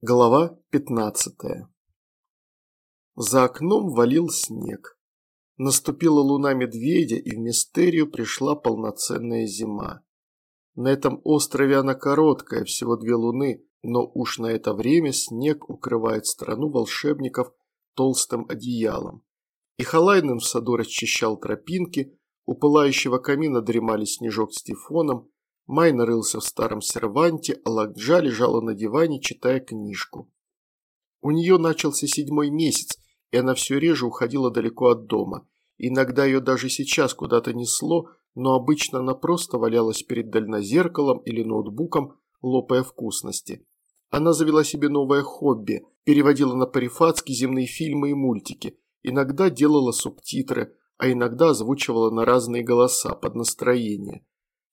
Глава 15 За окном валил снег. Наступила луна медведя, и в Мистерию пришла полноценная зима. На этом острове она короткая, всего две луны, но уж на это время снег укрывает страну волшебников толстым одеялом. И Халайнен в саду расчищал тропинки, у пылающего камина дремали снежок с тифоном, Май нарылся в старом серванте, а Лакджа лежала на диване, читая книжку. У нее начался седьмой месяц, и она все реже уходила далеко от дома. Иногда ее даже сейчас куда-то несло, но обычно она просто валялась перед дальнозеркалом или ноутбуком, лопая вкусности. Она завела себе новое хобби, переводила на парифатский земные фильмы и мультики, иногда делала субтитры, а иногда озвучивала на разные голоса под настроение.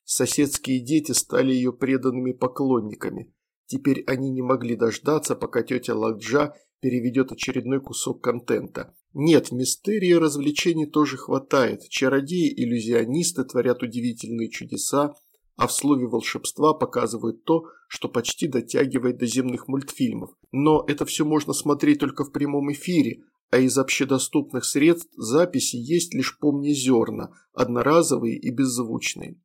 Соседские дети стали ее преданными поклонниками. Теперь они не могли дождаться, пока тетя Ладжа переведет очередной кусок контента. Нет, в мистерии развлечений тоже хватает. Чародеи-иллюзионисты творят удивительные чудеса, а в слове волшебства показывают то, что почти дотягивает до земных мультфильмов. Но это все можно смотреть только в прямом эфире, а из общедоступных средств записи есть лишь помни зерна, одноразовые и беззвучные.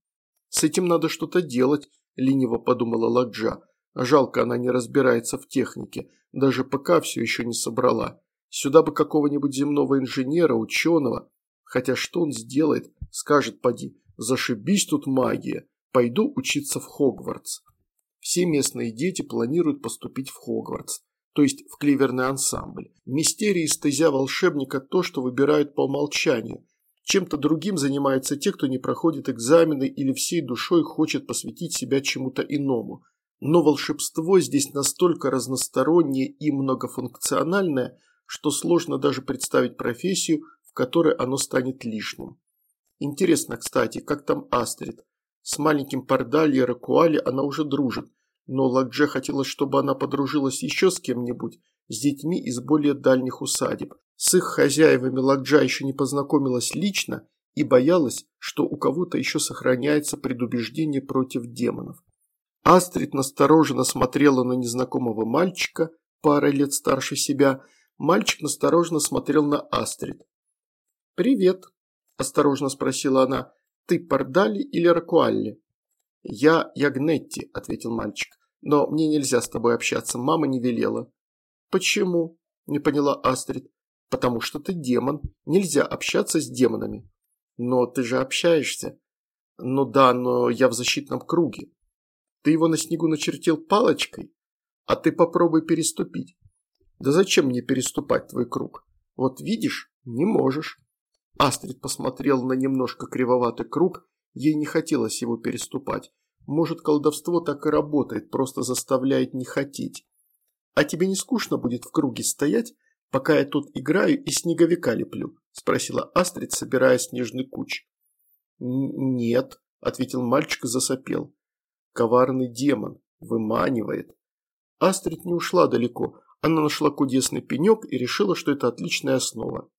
«С этим надо что-то делать», – лениво подумала Ладжа. Жалко, она не разбирается в технике, даже ПК все еще не собрала. Сюда бы какого-нибудь земного инженера, ученого. Хотя что он сделает? Скажет, поди, зашибись тут магия, пойду учиться в Хогвартс. Все местные дети планируют поступить в Хогвартс, то есть в кливерный ансамбль. Мистерии стезя волшебника то, что выбирают по умолчанию, чем-то другим занимаются те, кто не проходит экзамены или всей душой хочет посвятить себя чему-то иному. Но волшебство здесь настолько разностороннее и многофункциональное, что сложно даже представить профессию, в которой оно станет лишним. Интересно, кстати, как там Астрид? С маленьким Пардали и Ракуали она уже дружит, но Ладже хотела, чтобы она подружилась еще с кем-нибудь, с детьми из более дальних усадеб. С их хозяевами Ладжа еще не познакомилась лично и боялась, что у кого-то еще сохраняется предубеждение против демонов. Астрид настороженно смотрела на незнакомого мальчика, парой лет старше себя. Мальчик настороженно смотрел на Астрид. «Привет», – осторожно спросила она. «Ты Пардали или Ракуалли?» «Я Ягнетти», – ответил мальчик. «Но мне нельзя с тобой общаться, мама не велела». «Почему?» – не поняла Астрид потому что ты демон, нельзя общаться с демонами. Но ты же общаешься. Ну да, но я в защитном круге. Ты его на снегу начертил палочкой, а ты попробуй переступить. Да зачем мне переступать твой круг? Вот видишь, не можешь. Астрид посмотрел на немножко кривоватый круг, ей не хотелось его переступать. Может, колдовство так и работает, просто заставляет не хотеть. А тебе не скучно будет в круге стоять, пока я тут играю и снеговика леплю?» – спросила Астрид, собирая снежный куч. «Нет», – ответил мальчик и засопел. «Коварный демон. Выманивает». Астрид не ушла далеко. Она нашла кудесный пенек и решила, что это отличная основа.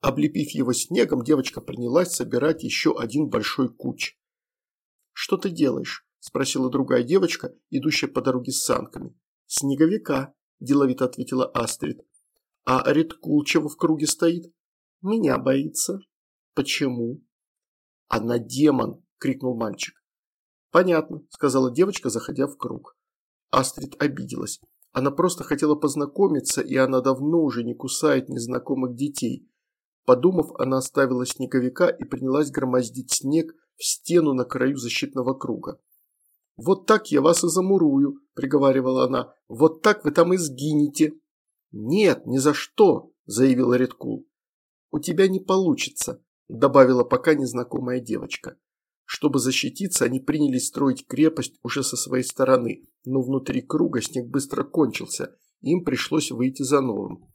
Облепив его снегом, девочка принялась собирать еще один большой куч. «Что ты делаешь?» – спросила другая девочка, идущая по дороге с санками. «Снеговика», – деловито ответила Астрид. А Редкул чего в круге стоит? Меня боится. Почему? Она демон, крикнул мальчик. Понятно, сказала девочка, заходя в круг. Астрид обиделась. Она просто хотела познакомиться, и она давно уже не кусает незнакомых детей. Подумав, она оставила снеговика и принялась громоздить снег в стену на краю защитного круга. «Вот так я вас и замурую», – приговаривала она. «Вот так вы там и сгинете». «Нет, ни за что», – заявила Редкул. «У тебя не получится», – добавила пока незнакомая девочка. Чтобы защититься, они принялись строить крепость уже со своей стороны, но внутри круга снег быстро кончился, им пришлось выйти за новым.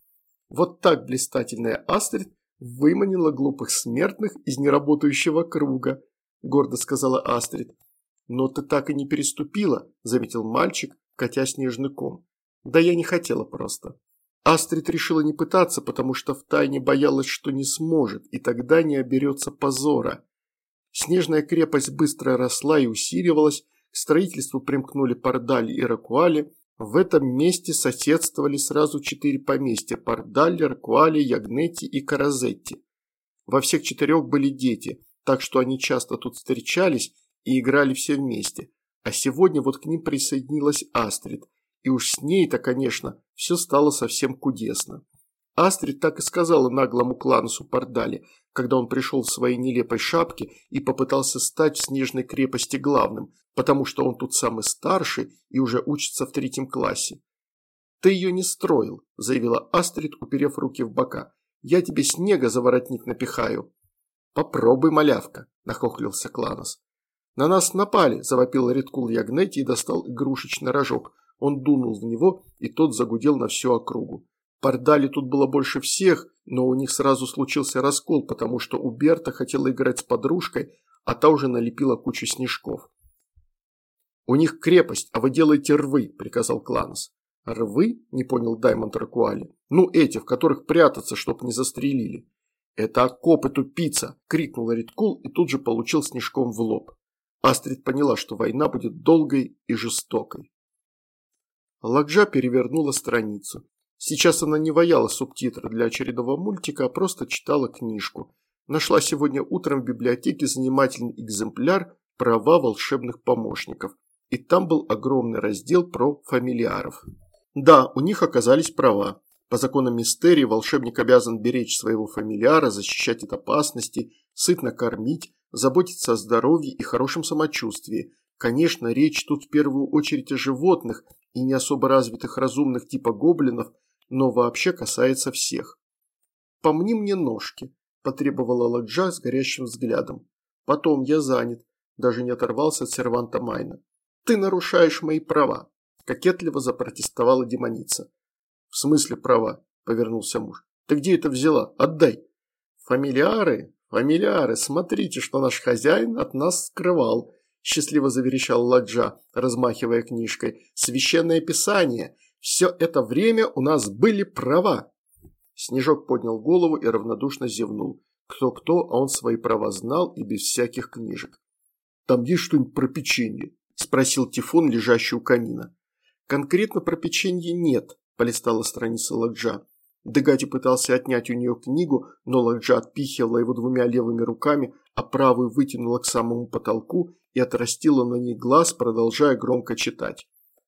Вот так блистательная Астрид выманила глупых смертных из неработающего круга, гордо сказала Астрид. Но ты так и не переступила, заметил мальчик, катя снежный ком. Да я не хотела просто. Астрид решила не пытаться, потому что втайне боялась, что не сможет, и тогда не оберется позора. Снежная крепость быстро росла и усиливалась, к строительству примкнули Пардаль и Ракуали, В этом месте соседствовали сразу четыре поместья – Пардалли, Ракуали, Ягнетти и Каразетти. Во всех четырех были дети, так что они часто тут встречались и играли все вместе. А сегодня вот к ним присоединилась Астрид, и уж с ней-то, конечно, все стало совсем кудесно. Астрид так и сказала наглому кланусу Пардали, когда он пришел в своей нелепой шапке и попытался стать в снежной крепости главным, потому что он тут самый старший и уже учится в третьем классе. «Ты ее не строил», – заявила Астрид, уперев руки в бока. «Я тебе снега за воротник напихаю». «Попробуй, малявка», – нахохлился Кланос. «На нас напали», – завопил Редкул Ягнети и достал игрушечный рожок. Он дунул в него, и тот загудел на всю округу. Пардали тут было больше всех, но у них сразу случился раскол, потому что у Берта хотела играть с подружкой, а та уже налепила кучу снежков. «У них крепость, а вы делаете рвы», – приказал Кланос. «Рвы?» – не понял Даймонд Ракуали. «Ну, эти, в которых прятаться, чтоб не застрелили». «Это окопы, тупица!» – крикнул Риткул и тут же получил снежком в лоб. Астрид поняла, что война будет долгой и жестокой. Лакджа перевернула страницу. Сейчас она не ваяла субтитры для очередного мультика, а просто читала книжку. Нашла сегодня утром в библиотеке занимательный экземпляр «Права волшебных помощников». И там был огромный раздел про фамильяров. Да, у них оказались права. По законам мистерии волшебник обязан беречь своего фамильяра, защищать от опасности, сытно кормить, заботиться о здоровье и хорошем самочувствии. Конечно, речь тут в первую очередь о животных и не особо развитых разумных типа гоблинов – но вообще касается всех. «Помни мне ножки», – потребовала Ладжа с горящим взглядом. «Потом я занят», – даже не оторвался от серванта Майна. «Ты нарушаешь мои права», – кокетливо запротестовала демоница. «В смысле права?» – повернулся муж. «Ты где это взяла? Отдай!» «Фамильяры, фамильяры, смотрите, что наш хозяин от нас скрывал», – счастливо заверещал Ладжа, размахивая книжкой. «Священное писание! Все это время у нас были права. Снежок поднял голову и равнодушно зевнул. Кто-кто, а он свои права знал и без всяких книжек. «Там есть что-нибудь про печенье?» – спросил Тифон, лежащий у камина. «Конкретно про печенье нет», – полистала страница Ладжа. Дегати пытался отнять у нее книгу, но Ладжа отпихивала его двумя левыми руками, а правую вытянула к самому потолку и отрастила на ней глаз, продолжая громко читать.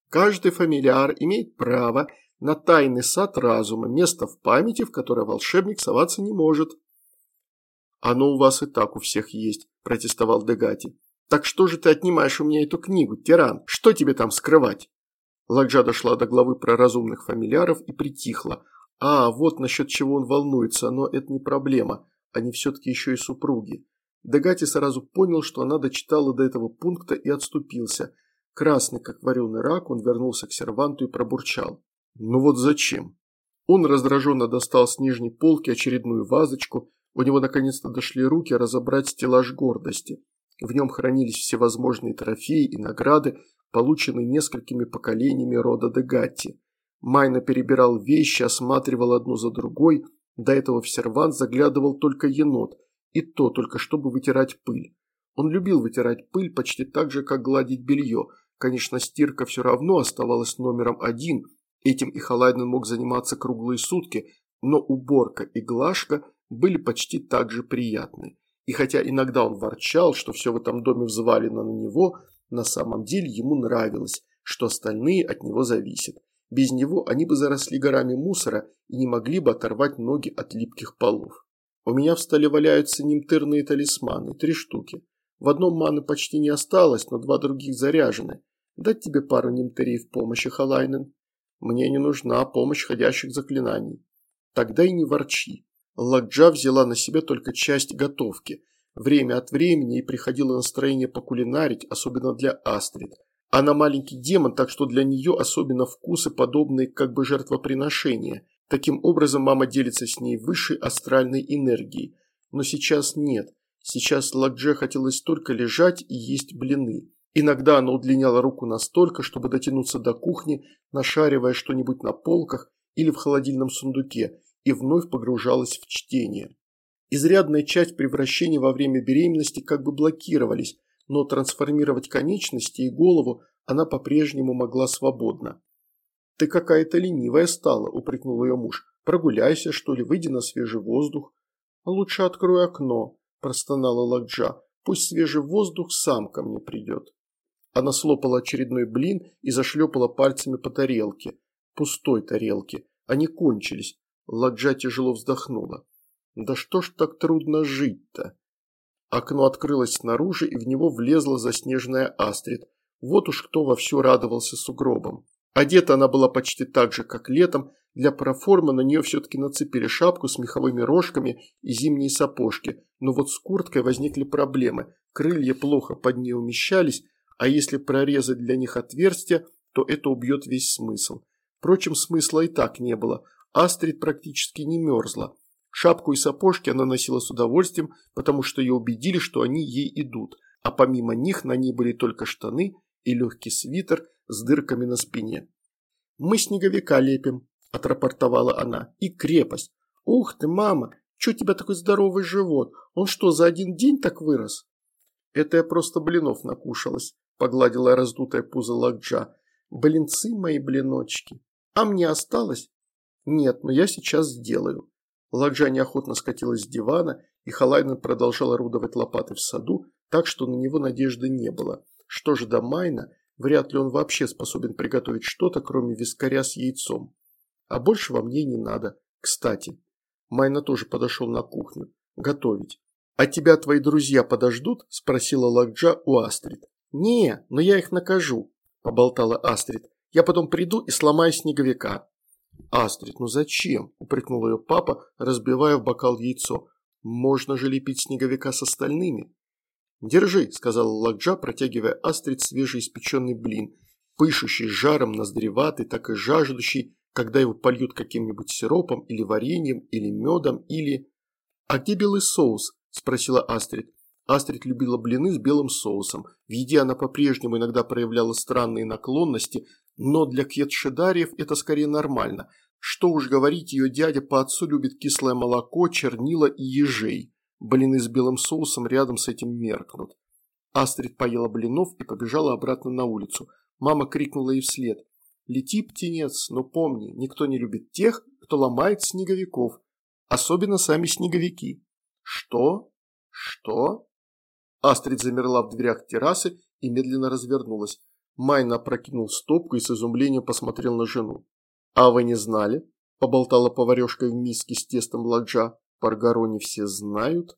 Каждый фамильяр имеет право на тайный сад разума, место в памяти, в которое волшебник соваться не может. «Оно у вас и так у всех есть», – протестовал Дегати. «Так что же ты отнимаешь у меня эту книгу, тиран? Что тебе там скрывать?» Ладжа дошла до главы про разумных фамильяров и притихла. «А, вот насчет чего он волнуется, но это не проблема. Они все-таки еще и супруги». Дегати сразу понял, что она дочитала до этого пункта и отступился – Красный, как вареный рак, он вернулся к серванту и пробурчал. «Ну вот зачем?» Он раздраженно достал с нижней полки очередную вазочку, у него наконец-то дошли руки разобрать стеллаж гордости. В нем хранились всевозможные трофеи и награды, полученные несколькими поколениями рода Дегатти. Майна перебирал вещи, осматривал одну за другой, до этого в сервант заглядывал только енот, и то только чтобы вытирать пыль. Он любил вытирать пыль почти так же, как гладить белье – Конечно, стирка все равно оставалась номером один, этим и Халайден мог заниматься круглые сутки, но уборка и глажка были почти так же приятны. И хотя иногда он ворчал, что все в этом доме взвалено на него, на самом деле ему нравилось, что остальные от него зависят. Без него они бы заросли горами мусора и не могли бы оторвать ноги от липких полов. У меня в столе валяются немтырные талисманы, три штуки. В одном маны почти не осталось, но два других заряжены. Дать тебе пару немтерей в помощи, Халайнен? Мне не нужна помощь ходящих заклинаний. Тогда и не ворчи. Ладжа взяла на себя только часть готовки. Время от времени ей приходило настроение покулинарить, особенно для Астрид. Она маленький демон, так что для нее особенно вкусы, подобные как бы жертвоприношения. Таким образом мама делится с ней высшей астральной энергией. Но сейчас нет. Сейчас Ладже хотелось только лежать и есть блины. Иногда она удлиняла руку настолько, чтобы дотянуться до кухни, нашаривая что-нибудь на полках или в холодильном сундуке, и вновь погружалась в чтение. Изрядная часть превращений во время беременности как бы блокировались, но трансформировать конечности и голову она по-прежнему могла свободно. «Ты какая-то ленивая стала», – упрекнул ее муж. «Прогуляйся, что ли, выйди на свежий воздух». «Лучше открой окно», – простонала Лакджа. «Пусть свежий воздух сам ко мне придет». Она слопала очередной блин и зашлепала пальцами по тарелке. Пустой тарелке. Они кончились. Ладжа тяжело вздохнула. «Да что ж так трудно жить-то?» Окно открылось снаружи, и в него влезла заснеженная Астрид. Вот уж кто вовсю радовался сугробам. Одета она была почти так же, как летом. Для проформы на нее все-таки нацепили шапку с меховыми рожками и зимние сапожки. Но вот с курткой возникли проблемы. Крылья плохо под ней умещались, а если прорезать для них отверстие, то это убьет весь смысл. Впрочем, смысла и так не было. Астрид практически не мерзла. Шапку и сапожки она носила с удовольствием, потому что ее убедили, что они ей идут, а помимо них на ней были только штаны и легкий свитер с дырками на спине. «Мы снеговика лепим», – отрапортовала она, – «и крепость. Ух ты, мама, что у тебя такой здоровый живот? Он что, за один день так вырос?» «Это я просто блинов накушалась», – погладила раздутое пузо Лакджа. «Блинцы мои блиночки. А мне осталось?» «Нет, но я сейчас сделаю». Ладжа неохотно скатилась с дивана, и Халайнен продолжал орудовать лопатой в саду, так что на него надежды не было. Что же до Майна, вряд ли он вообще способен приготовить что-то, кроме вискаря с яйцом. А больше во мне не надо. Кстати, Майна тоже подошел на кухню. Готовить. «А тебя твои друзья подождут?» – спросила Лакджа у Астрид. «Не, но я их накажу», – поболтала Астрид. «Я потом приду и сломаю снеговика». «Астрид, ну зачем?» – упрекнул ее папа, разбивая в бокал яйцо. «Можно же лепить снеговика с остальными». «Держи», – сказал Ладжа, протягивая Астрид свежеиспеченный блин, пышущий жаром, ноздреватый, так и жаждущий, когда его польют каким-нибудь сиропом или вареньем, или медом, или... «А где белый соус?» – спросила Астрид. Астрид любила блины с белым соусом. В еде она по-прежнему иногда проявляла странные наклонности, но для кьетшедариев это скорее нормально. Что уж говорить, ее дядя по отцу любит кислое молоко, чернила и ежей. Блины с белым соусом рядом с этим меркнут. Астрид поела блинов и побежала обратно на улицу. Мама крикнула ей вслед. «Лети, птенец, но помни, никто не любит тех, кто ломает снеговиков. Особенно сами снеговики». «Что? Что?» Астрид замерла в дверях террасы и медленно развернулась. Майна опрокинул стопку и с изумлением посмотрел на жену. «А вы не знали?» – поболтала поварешка в миске с тестом ладжа. «Паргароне все знают?»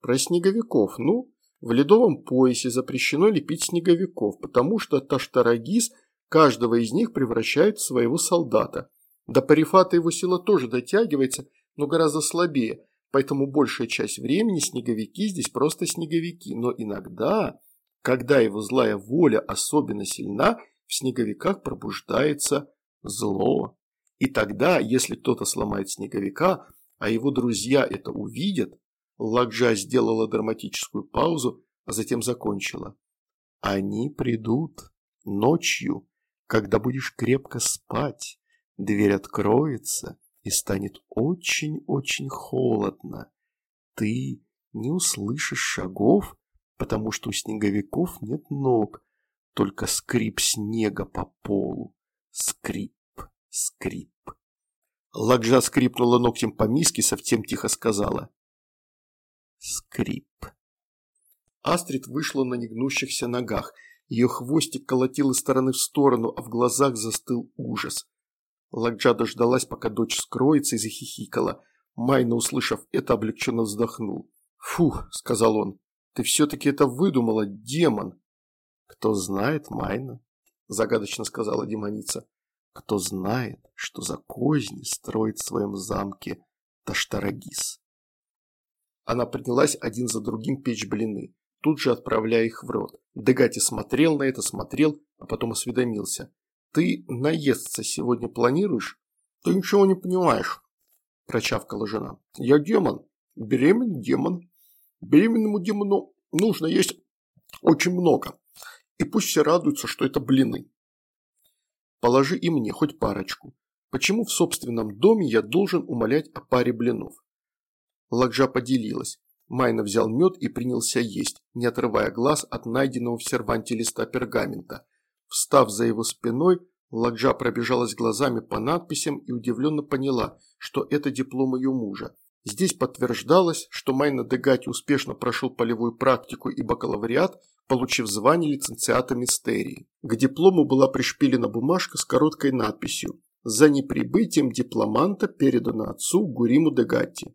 «Про снеговиков, ну?» В ледовом поясе запрещено лепить снеговиков, потому что Таштарагис каждого из них превращает в своего солдата. До Парифата его сила тоже дотягивается, но гораздо слабее, поэтому большая часть времени снеговики здесь просто снеговики, но иногда когда его злая воля особенно сильна, в снеговиках пробуждается зло. И тогда, если кто-то сломает снеговика, а его друзья это увидят, Ладжа сделала драматическую паузу, а затем закончила. Они придут ночью, когда будешь крепко спать, дверь откроется и станет очень-очень холодно. Ты не услышишь шагов, потому что у снеговиков нет ног, только скрип снега по полу. Скрип, скрип. Ладжа скрипнула ногтем по миске, совсем тихо сказала. Скрип. Астрид вышла на негнущихся ногах. Ее хвостик колотил из стороны в сторону, а в глазах застыл ужас. Ладжа дождалась, пока дочь скроется и захихикала. Майна, услышав это, облегченно вздохнул. «Фух», — сказал он, ты все-таки это выдумала, демон!» «Кто знает, Майна?» – загадочно сказала демоница. «Кто знает, что за козни строит в своем замке Таштарагис?» Она принялась один за другим печь блины, тут же отправляя их в рот. Дегати смотрел на это, смотрел, а потом осведомился. «Ты наесться сегодня планируешь?» «Ты ничего не понимаешь», – прочавкала жена. «Я демон, беременный демон, Беременному демону нужно есть очень много. И пусть все радуются, что это блины. Положи и мне хоть парочку. Почему в собственном доме я должен умолять о паре блинов? Ладжа поделилась. Майна взял мед и принялся есть, не отрывая глаз от найденного в серванте листа пергамента. Встав за его спиной, Ладжа пробежалась глазами по надписям и удивленно поняла, что это диплом ее мужа. Здесь подтверждалось, что Майна Дегати успешно прошел полевую практику и бакалавриат, получив звание лицензиата мистерии. К диплому была пришпилена бумажка с короткой надписью «За неприбытием дипломанта передано отцу Гуриму Дегатти».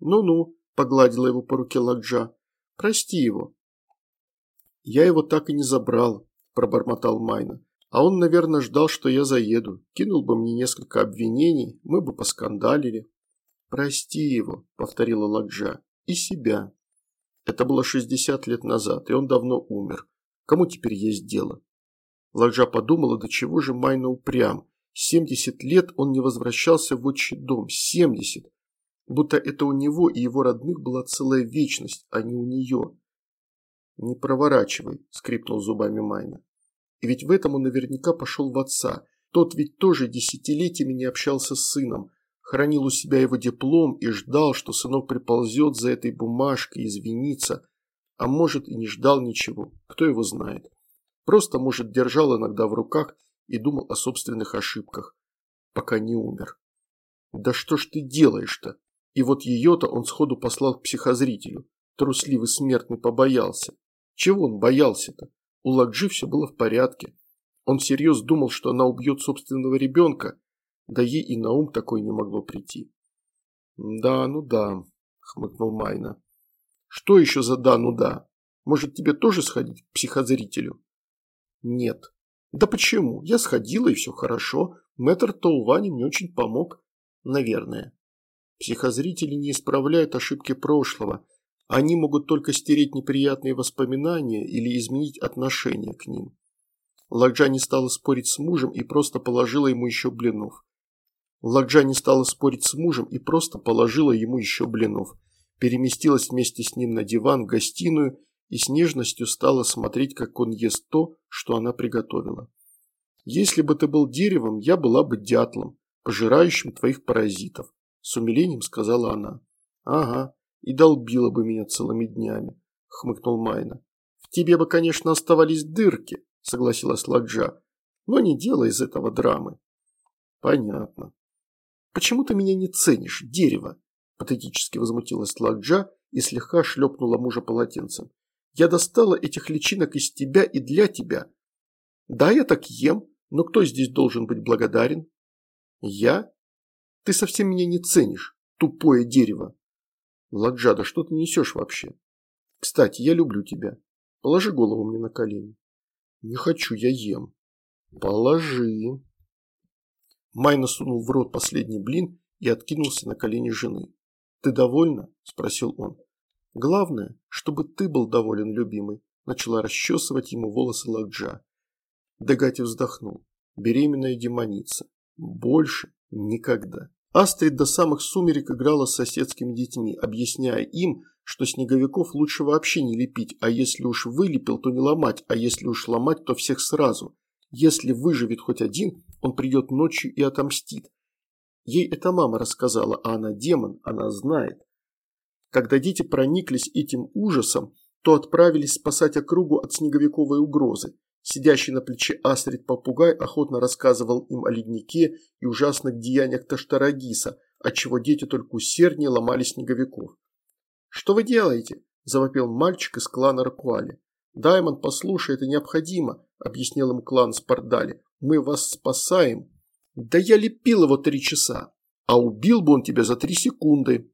«Ну-ну», – погладила его по руке Ладжа, – «прости его». «Я его так и не забрал», – пробормотал Майна. «А он, наверное, ждал, что я заеду. Кинул бы мне несколько обвинений, мы бы поскандалили». «Прости его», – повторила Ладжа, – «и себя». Это было 60 лет назад, и он давно умер. Кому теперь есть дело? Ладжа подумала, до чего же Майна упрям. 70 лет он не возвращался в отчий дом. 70! Будто это у него и его родных была целая вечность, а не у нее. «Не проворачивай», – скрипнул зубами Майна. И ведь в этом он наверняка пошел в отца. Тот ведь тоже десятилетиями не общался с сыном, хранил у себя его диплом и ждал, что сынок приползет за этой бумажкой извинится, а может и не ждал ничего, кто его знает. Просто, может, держал иногда в руках и думал о собственных ошибках, пока не умер. Да что ж ты делаешь-то? И вот ее-то он сходу послал к психозрителю. Трусливый смертный побоялся. Чего он боялся-то? У Ладжи все было в порядке. Он всерьез думал, что она убьет собственного ребенка, да ей и на ум такой не могло прийти. «Да, ну да», – хмыкнул Майна. «Что еще за да, ну да? Может, тебе тоже сходить к психозрителю?» «Нет». «Да почему? Я сходила, и все хорошо. Мэтр Таувани мне очень помог. Наверное». Психозрители не исправляют ошибки прошлого. Они могут только стереть неприятные воспоминания или изменить отношение к ним. Ладжа не стала спорить с мужем и просто положила ему еще блинов. Ладжа не стала спорить с мужем и просто положила ему еще блинов. Переместилась вместе с ним на диван в гостиную и с нежностью стала смотреть, как он ест то, что она приготовила. «Если бы ты был деревом, я была бы дятлом, пожирающим твоих паразитов», – с умилением сказала она. «Ага, и долбила бы меня целыми днями», – хмыкнул Майна. «В тебе бы, конечно, оставались дырки», – согласилась Ладжа, – «но не делай из этого драмы». «Понятно», «Почему ты меня не ценишь, дерево?» – патетически возмутилась Ладжа и слегка шлепнула мужа полотенцем. «Я достала этих личинок из тебя и для тебя. Да, я так ем, но кто здесь должен быть благодарен?» «Я? Ты совсем меня не ценишь, тупое дерево!» «Ладжа, да что ты несешь вообще? Кстати, я люблю тебя. Положи голову мне на колени». «Не хочу, я ем». «Положи», Майна сунул в рот последний блин и откинулся на колени жены. «Ты довольна?» – спросил он. «Главное, чтобы ты был доволен, любимый», – начала расчесывать ему волосы Ладжа. Дегати вздохнул. Беременная демоница. Больше никогда. Астрид до самых сумерек играла с соседскими детьми, объясняя им, что снеговиков лучше вообще не лепить, а если уж вылепил, то не ломать, а если уж ломать, то всех сразу. Если выживет хоть один, он придет ночью и отомстит. Ей это мама рассказала, а она демон, она знает. Когда дети прониклись этим ужасом, то отправились спасать округу от снеговиковой угрозы. Сидящий на плече Астрид-попугай охотно рассказывал им о леднике и ужасных деяниях Таштарагиса, отчего дети только усерднее ломали снеговиков. «Что вы делаете?» – завопил мальчик из клана Ракуали. «Даймон, послушай, это необходимо», – объяснил им клан Спардали. Мы вас спасаем. Да я лепил его три часа, а убил бы он тебя за три секунды.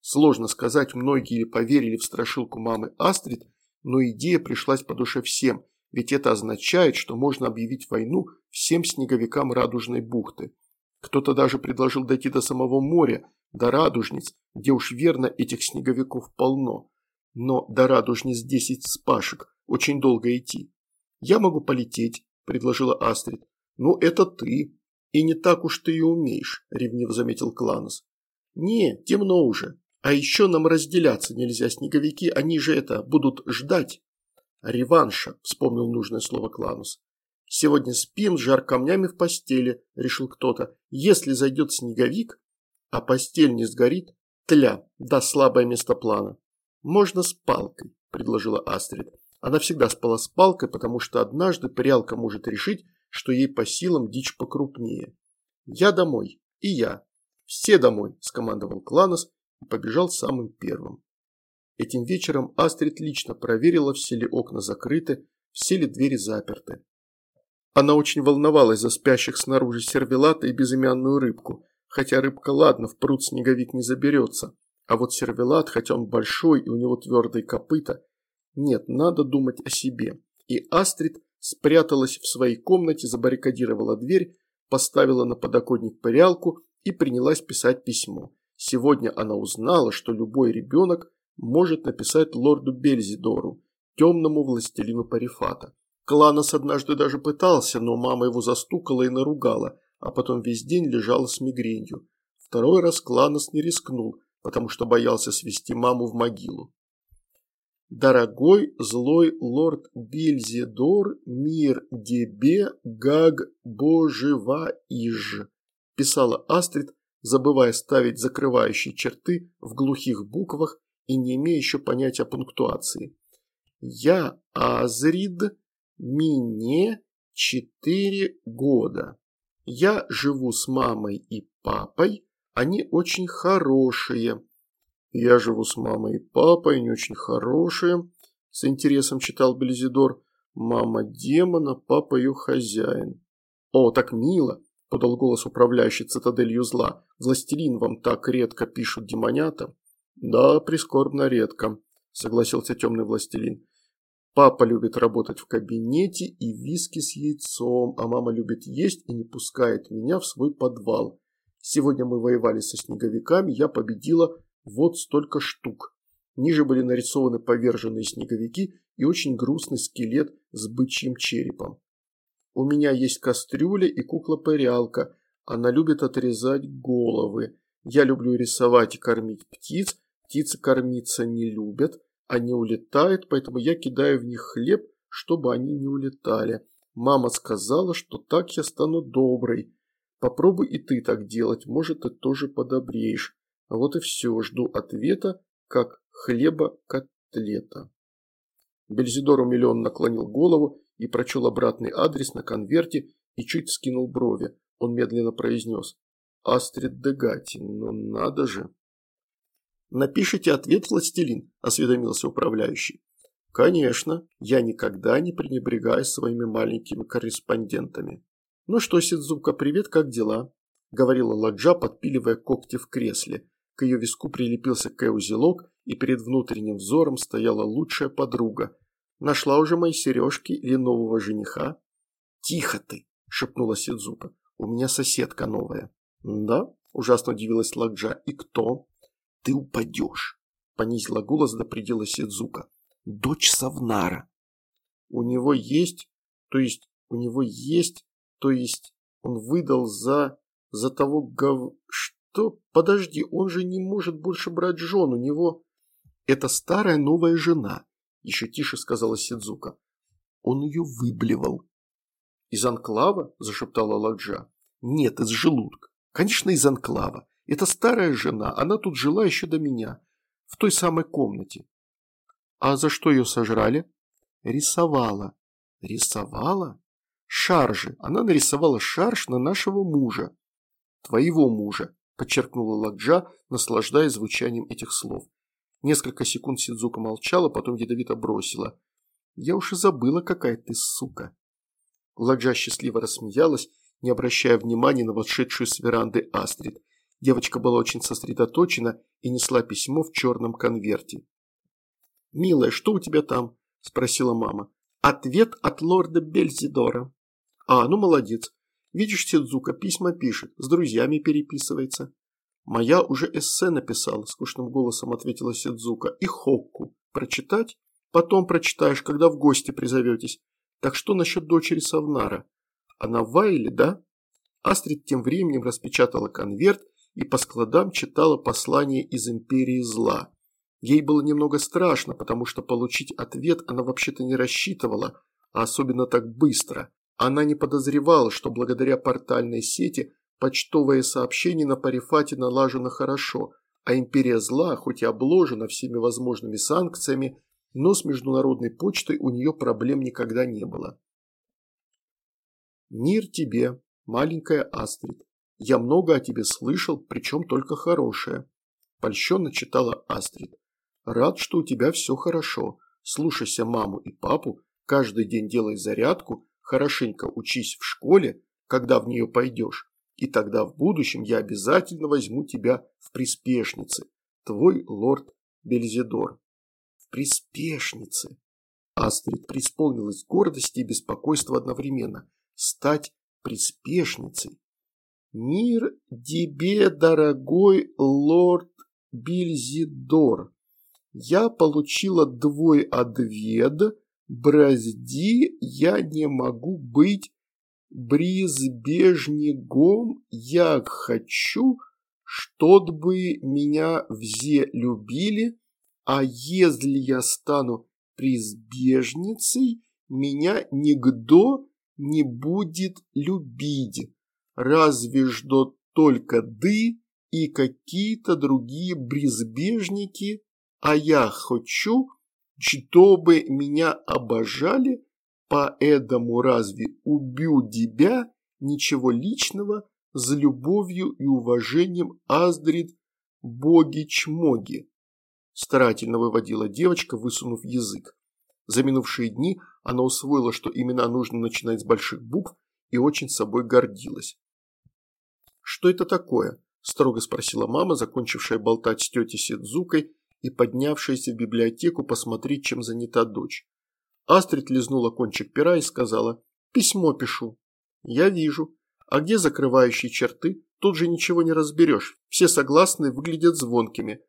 Сложно сказать, многие ли поверили в страшилку мамы Астрид, но идея пришлась по душе всем, ведь это означает, что можно объявить войну всем снеговикам Радужной бухты. Кто-то даже предложил дойти до самого моря, до Радужниц, где уж верно этих снеговиков полно. Но до Радужниц 10 спашек, очень долго идти. Я могу полететь, предложила Астрид. «Ну, это ты. И не так уж ты и умеешь», – ревниво заметил Кланус. «Не, темно уже. А еще нам разделяться нельзя, снеговики, они же это, будут ждать». «Реванша», – вспомнил нужное слово Кланус. «Сегодня спим, жар камнями в постели», – решил кто-то. «Если зайдет снеговик, а постель не сгорит, тля, да слабое место плана». «Можно с палкой», – предложила Астрид. Она всегда спала с палкой, потому что однажды прялка может решить, что ей по силам дичь покрупнее. «Я домой. И я. Все домой», – скомандовал Кланос и побежал самым первым. Этим вечером Астрид лично проверила, все ли окна закрыты, все ли двери заперты. Она очень волновалась за спящих снаружи сервелата и безымянную рыбку, хотя рыбка ладно, в пруд снеговик не заберется, а вот сервелат, хотя он большой и у него твердые копыта, нет, надо думать о себе. И Астрид спряталась в своей комнате, забаррикадировала дверь, поставила на подоконник парялку и принялась писать письмо. Сегодня она узнала, что любой ребенок может написать лорду Бельзидору, темному властелину Парифата. Кланос однажды даже пытался, но мама его застукала и наругала, а потом весь день лежала с мигренью. Второй раз Кланос не рискнул, потому что боялся свести маму в могилу. «Дорогой злой лорд Бельзидор, мир дебе, гаг божева иж», писала Астрид, забывая ставить закрывающие черты в глухих буквах и не имея еще понятия пунктуации. «Я Азрид, мне четыре года. Я живу с мамой и папой, они очень хорошие. Я живу с мамой и папой, они очень хорошие», с интересом читал Белизидор. «Мама демона, папа ее хозяин». «О, так мило!» – подал голос управляющий цитаделью зла. «Властелин вам так редко пишут демонята». «Да, прискорбно редко», – согласился темный властелин. «Папа любит работать в кабинете и виски с яйцом, а мама любит есть и не пускает меня в свой подвал. Сегодня мы воевали со снеговиками, я победила вот столько штук». Ниже были нарисованы поверженные снеговики и очень грустный скелет с бычьим черепом. У меня есть кастрюля и кукла-пырялка. Она любит отрезать головы. Я люблю рисовать и кормить птиц, Птицы кормиться не любят, они улетают, поэтому я кидаю в них хлеб, чтобы они не улетали. Мама сказала, что так я стану доброй. Попробуй и ты так делать, может, ты тоже подобреешь. А вот и все, жду ответа, как хлеба-котлета. Бельзидор умилен наклонил голову и прочел обратный адрес на конверте и чуть скинул брови. Он медленно произнес. «Астрид Дегати, ну надо же!» «Напишите ответ, властелин», – осведомился управляющий. «Конечно, я никогда не пренебрегаю своими маленькими корреспондентами». «Ну что, Сидзука, привет, как дела?» – говорила Ладжа, подпиливая когти в кресле. К ее виску прилепился Кэузелок, и перед внутренним взором стояла лучшая подруга. «Нашла уже мои сережки или нового жениха?» «Тихо ты!» – шепнула Сидзука. «У меня соседка новая». «Да?» – ужасно удивилась Ладжа. «И кто?» ты упадешь», – понизила голос до предела Сидзука. «Дочь Савнара». «У него есть, то есть, у него есть, то есть, он выдал за, за того гов... Что? Подожди, он же не может больше брать жен, у него...» «Это старая новая жена», – еще тише сказала Сидзука. «Он ее выблевал». «Из анклава?» – зашептала Ладжа. «Нет, из желудка. Конечно, из анклава. Это старая жена, она тут жила еще до меня, в той самой комнате. А за что ее сожрали? Рисовала. Рисовала? Шаржи. Она нарисовала шарж на нашего мужа. Твоего мужа, подчеркнула Ладжа, наслаждаясь звучанием этих слов. Несколько секунд Сидзука молчала, потом ядовито бросила. Я уж и забыла, какая ты сука. Ладжа счастливо рассмеялась, не обращая внимания на вошедшую с веранды Астрид. Девочка была очень сосредоточена и несла письмо в черном конверте. «Милая, что у тебя там?» – спросила мама. «Ответ от лорда Бельзидора». «А, ну молодец. Видишь, Сидзука письма пишет, с друзьями переписывается». «Моя уже эссе написала», – скучным голосом ответила Сидзука. «И Хокку. Прочитать? Потом прочитаешь, когда в гости призоветесь. Так что насчет дочери Савнара? Она в Вайле, да?» Астрид тем временем распечатала конверт и по складам читала послание из Империи Зла. Ей было немного страшно, потому что получить ответ она вообще-то не рассчитывала, а особенно так быстро. Она не подозревала, что благодаря портальной сети почтовое сообщение на Парифате налажено хорошо, а Империя Зла, хоть и обложена всеми возможными санкциями, но с международной почтой у нее проблем никогда не было. Мир тебе, маленькая Астрид. Я много о тебе слышал, причем только хорошее. Польщенно читала Астрид. Рад, что у тебя все хорошо. Слушайся маму и папу, каждый день делай зарядку, хорошенько учись в школе, когда в нее пойдешь. И тогда в будущем я обязательно возьму тебя в приспешницы. Твой лорд Бельзидор. В приспешнице. Астрид преисполнилась гордости и беспокойства одновременно. Стать приспешницей. Мир тебе, дорогой лорд Бельзидор. Я получила двой ответ, бразди я не могу быть бризбежнигом, я хочу, чтобы меня все любили, а если я стану призбежницей, меня никто не будет любить, разве что только ды и какие-то другие бризбежники, а я хочу, чтобы меня обожали, поэтому разве убью тебя, ничего личного, за любовью и уважением Аздрид боги-чмоги. Старательно выводила девочка, высунув язык. За минувшие дни она усвоила, что имена нужно начинать с больших букв и очень собой гордилась. «Что это такое?» – строго спросила мама, закончившая болтать с тетей Сидзукой и поднявшаяся в библиотеку посмотреть, чем занята дочь. Астрид лизнула кончик пера и сказала «Письмо пишу». «Я вижу. А где закрывающие черты? Тут же ничего не разберешь. Все согласные выглядят звонкими.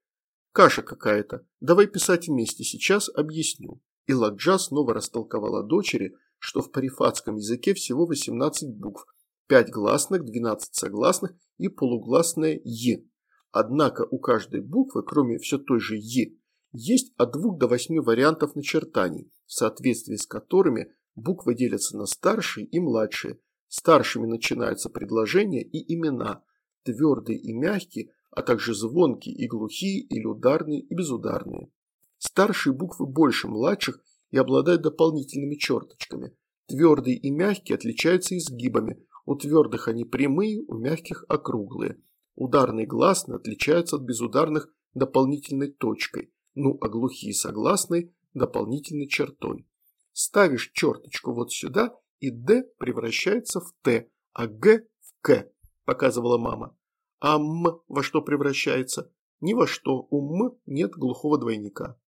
Каша какая-то. Давай писать вместе, сейчас объясню». И Ладжа снова растолковала дочери, что в парифатском языке всего 18 букв, 5 гласных, 12 согласных и полугласное «е». Однако у каждой буквы, кроме все той же «е», есть от двух до восьми вариантов начертаний, в соответствии с которыми буквы делятся на старшие и младшие. Старшими начинаются предложения и имена, твердые и мягкие, а также звонкие и глухие или ударные и безударные. Старшие буквы больше младших и обладают дополнительными черточками. Твердые и мягкие отличаются изгибами, у твердых они прямые, у мягких округлые. Ударные гласные отличаются от безударных дополнительной точкой, ну а глухие согласные дополнительной чертой. Ставишь черточку вот сюда, и «д» превращается в «т», а «г» в «к», показывала мама. А «м» во что превращается? Ни во что, у «м» нет глухого двойника.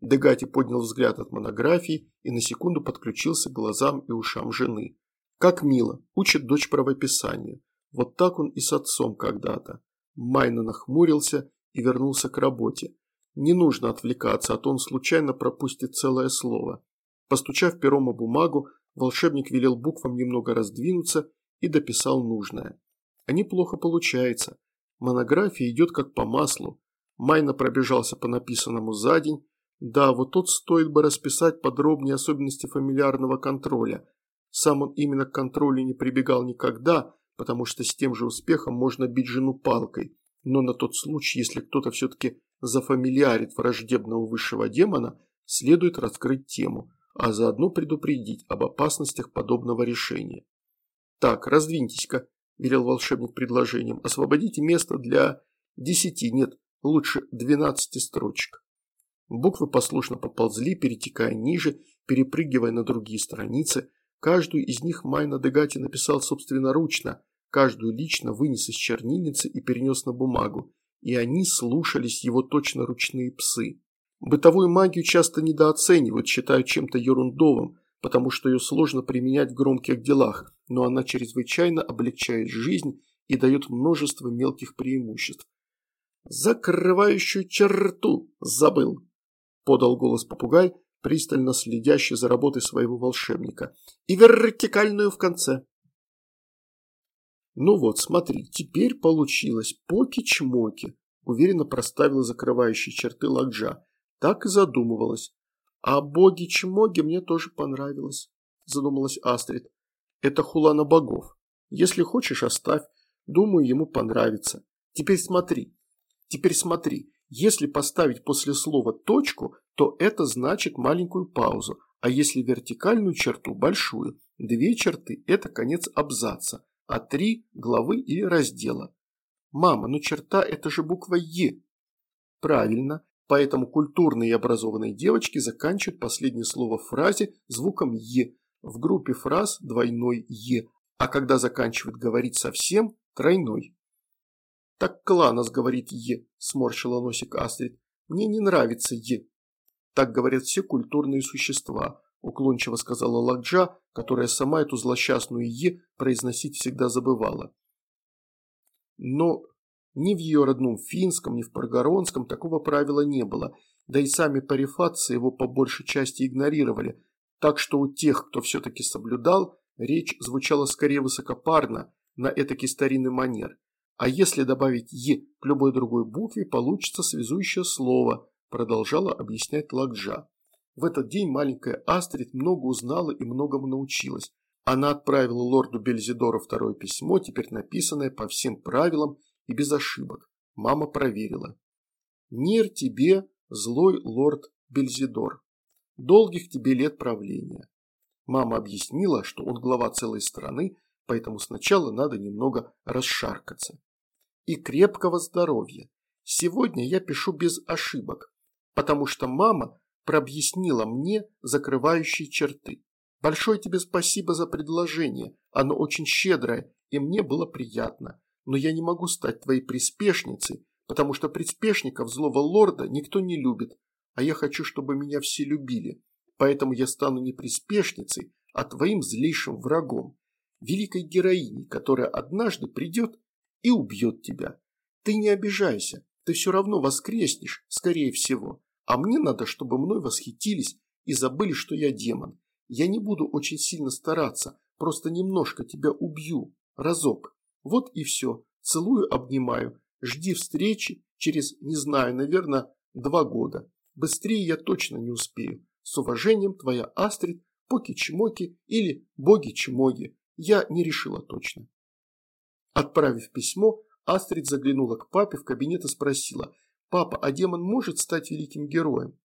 Дегати поднял взгляд от монографии и на секунду подключился к глазам и ушам жены. Как мило, учит дочь правописанию. Вот так он и с отцом когда-то. Майна нахмурился и вернулся к работе. Не нужно отвлекаться, а то он случайно пропустит целое слово. Постучав пером о бумагу, волшебник велел буквам немного раздвинуться и дописал нужное. А неплохо получается. Монография идет как по маслу. Майна пробежался по написанному за день. Да, вот тут стоит бы расписать подробнее особенности фамильярного контроля. Сам он именно к контролю не прибегал никогда, потому что с тем же успехом можно бить жену палкой. Но на тот случай, если кто-то все-таки зафамильярит враждебного высшего демона, следует раскрыть тему, а заодно предупредить об опасностях подобного решения. «Так, раздвиньтесь-ка», – велел волшебник предложением, – «освободите место для десяти, нет, лучше двенадцати строчек». Буквы послушно поползли, перетекая ниже, перепрыгивая на другие страницы. Каждую из них Майна Дегати написал собственноручно, каждую лично вынес из чернильницы и перенес на бумагу и они слушались его точно ручные псы. Бытовую магию часто недооценивают, считают чем-то ерундовым, потому что ее сложно применять в громких делах, но она чрезвычайно облегчает жизнь и дает множество мелких преимуществ. «Закрывающую черту забыл», – подал голос попугай, пристально следящий за работой своего волшебника, – «и вертикальную в конце». «Ну вот, смотри, теперь получилось. Поки-чмоки», – уверенно проставила закрывающие черты Ладжа. Так и задумывалась. «А боги-чмоги мне тоже понравилось», – задумалась Астрид. «Это хулана богов. Если хочешь, оставь. Думаю, ему понравится. Теперь смотри. Теперь смотри. Если поставить после слова точку, то это значит маленькую паузу, а если вертикальную черту – большую. Две черты – это конец абзаца, а три – главы или раздела. Мама, ну черта – это же буква «Е». Правильно, поэтому культурные и образованные девочки заканчивают последнее слово в фразе звуком «Е». В группе фраз двойной «Е», а когда заканчивают говорить совсем – тройной. «Так Кланос говорит «Е», – сморщила носик Астрид. «Мне не нравится «Е». Так говорят все культурные существа», – уклончиво сказала Ладжа, которая сама эту злосчастную «Е» произносить всегда забывала. Но ни в ее родном финском, ни в паргоронском такого правила не было, да и сами парифатцы его по большей части игнорировали, так что у тех, кто все-таки соблюдал, речь звучала скорее высокопарно, на этакий старинный манер. А если добавить «е» к любой другой букве, получится связующее слово, продолжала объяснять Лакджа. В этот день маленькая Астрид много узнала и многому научилась. Она отправила лорду Бельзидору второе письмо, теперь написанное по всем правилам и без ошибок. Мама проверила. «Мир тебе, злой лорд Бельзидор. Долгих тебе лет правления». Мама объяснила, что он глава целой страны, поэтому сначала надо немного расшаркаться. И крепкого здоровья. Сегодня я пишу без ошибок, потому что мама прообъяснила мне закрывающие черты. Большое тебе спасибо за предложение, оно очень щедрое, и мне было приятно. Но я не могу стать твоей приспешницей, потому что приспешников злого лорда никто не любит, а я хочу, чтобы меня все любили. Поэтому я стану не приспешницей, а твоим злейшим врагом, великой героиней, которая однажды придет и убьет тебя. Ты не обижайся, ты все равно воскреснешь, скорее всего. А мне надо, чтобы мной восхитились и забыли, что я демон. Я не буду очень сильно стараться, просто немножко тебя убью, разок. Вот и все. Целую, обнимаю. Жди встречи через, не знаю, наверное, два года. Быстрее я точно не успею. С уважением, твоя Астрид, Поки-чмоки или Боги-чмоги. Я не решила точно. Отправив письмо, Астрид заглянула к папе в кабинет и спросила, «Папа, а демон может стать великим героем?»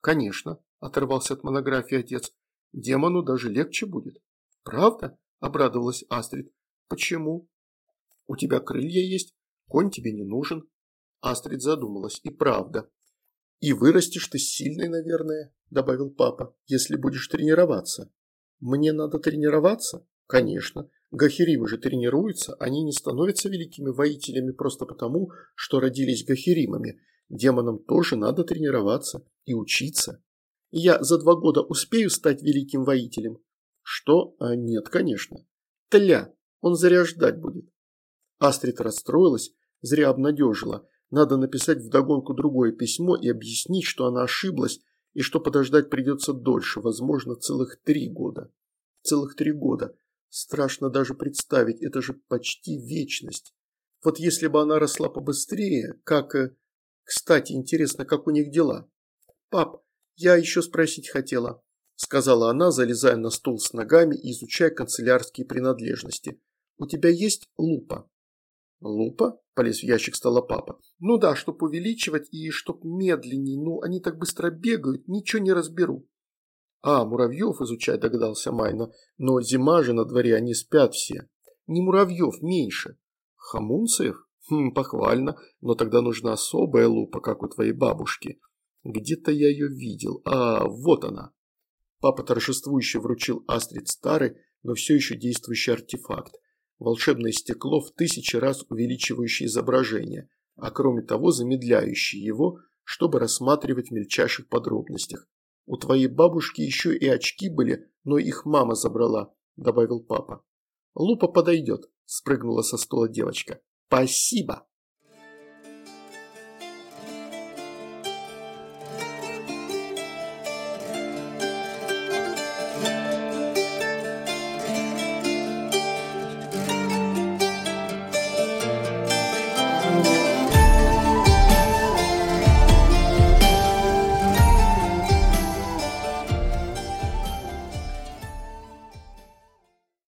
«Конечно», – оторвался от монографии отец. «Демону даже легче будет». «Правда?» – обрадовалась Астрид. «Почему?» «У тебя крылья есть, конь тебе не нужен». Астрид задумалась. «И правда». «И вырастешь ты сильной, наверное», – добавил папа, – «если будешь тренироваться». «Мне надо тренироваться?» «Конечно. Гахеримы же тренируются, они не становятся великими воителями просто потому, что родились гахеримами. Демонам тоже надо тренироваться и учиться. Я за два года успею стать великим воителем? Что? А нет, конечно. Тля, он зря ждать будет. Астрид расстроилась, зря обнадежила. Надо написать вдогонку другое письмо и объяснить, что она ошиблась и что подождать придется дольше, возможно, целых три года. Целых три года. Страшно даже представить, это же почти вечность. Вот если бы она росла побыстрее, как... Кстати, интересно, как у них дела? Пап, я еще спросить хотела, сказала она, залезая на стул с ногами и изучая канцелярские принадлежности. У тебя есть лупа? Лупа? Полез в ящик стола папа. Ну да, чтоб увеличивать и чтоб медленней. Ну, они так быстро бегают, ничего не разберу. А, муравьев изучать догадался Майна. Но зима же на дворе, они спят все. Не муравьев, меньше. Хамунцев? Хм, похвально, но тогда нужна особая лупа, как у твоей бабушки. Где-то я ее видел. А, вот она. Папа торжествующе вручил Астрид старый, но все еще действующий артефакт. Волшебное стекло в тысячи раз увеличивающее изображение, а кроме того замедляющее его, чтобы рассматривать в мельчайших подробностях. У твоей бабушки еще и очки были, но их мама забрала», – добавил папа. «Лупа подойдет», – спрыгнула со стола девочка. «Спасибо!»